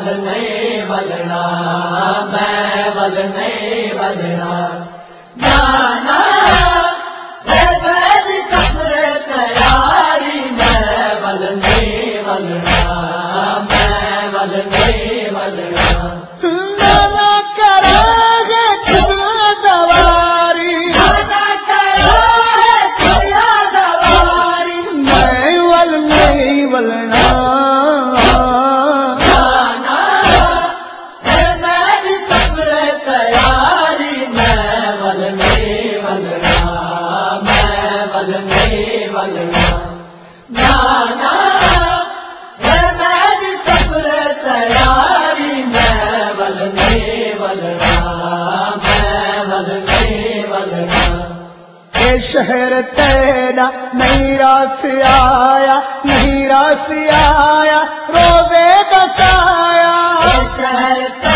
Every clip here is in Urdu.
بدل میں بدلنا میں بدل میں بدلنا. شہر تیرا نہیں راس آیا نہیں راس آیا روزے بتایا شہر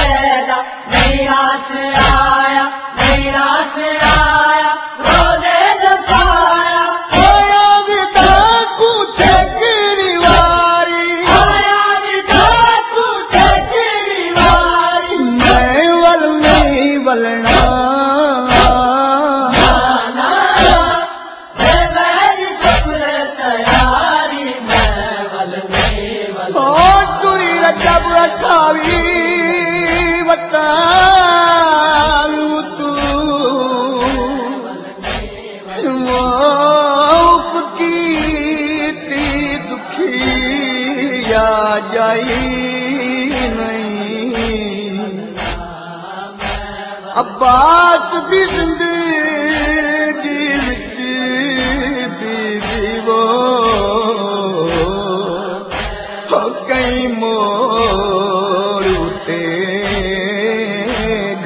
موٹوری رجب اٹھاوی جائی نہیں۔ عباس بھی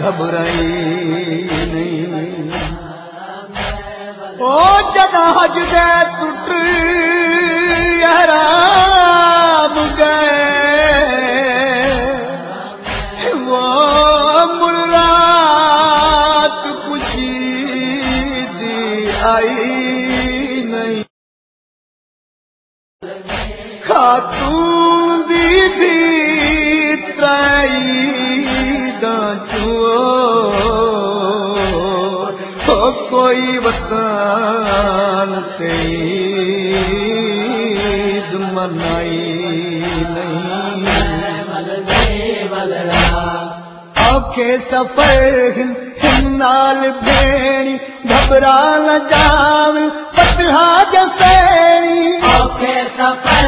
گھبرائی نہیں۔ او جنا حج دے ٹوٹ حرام گئے۔ وہ مڑ رات دی آئی نہیں۔ خاتون دی دی ترائی۔ کوئی وطن عید منائی نہیں۔ اوکھے سفر نال بھیڑی، گھبرا نہ جاو پتہا جفیڑی اوکھے سفر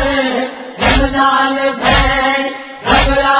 نال بھیڑی، گھبرا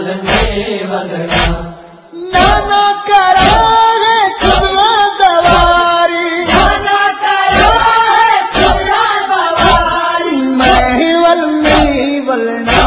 میں بدلا نانا کرا میں ولمی ولنا۔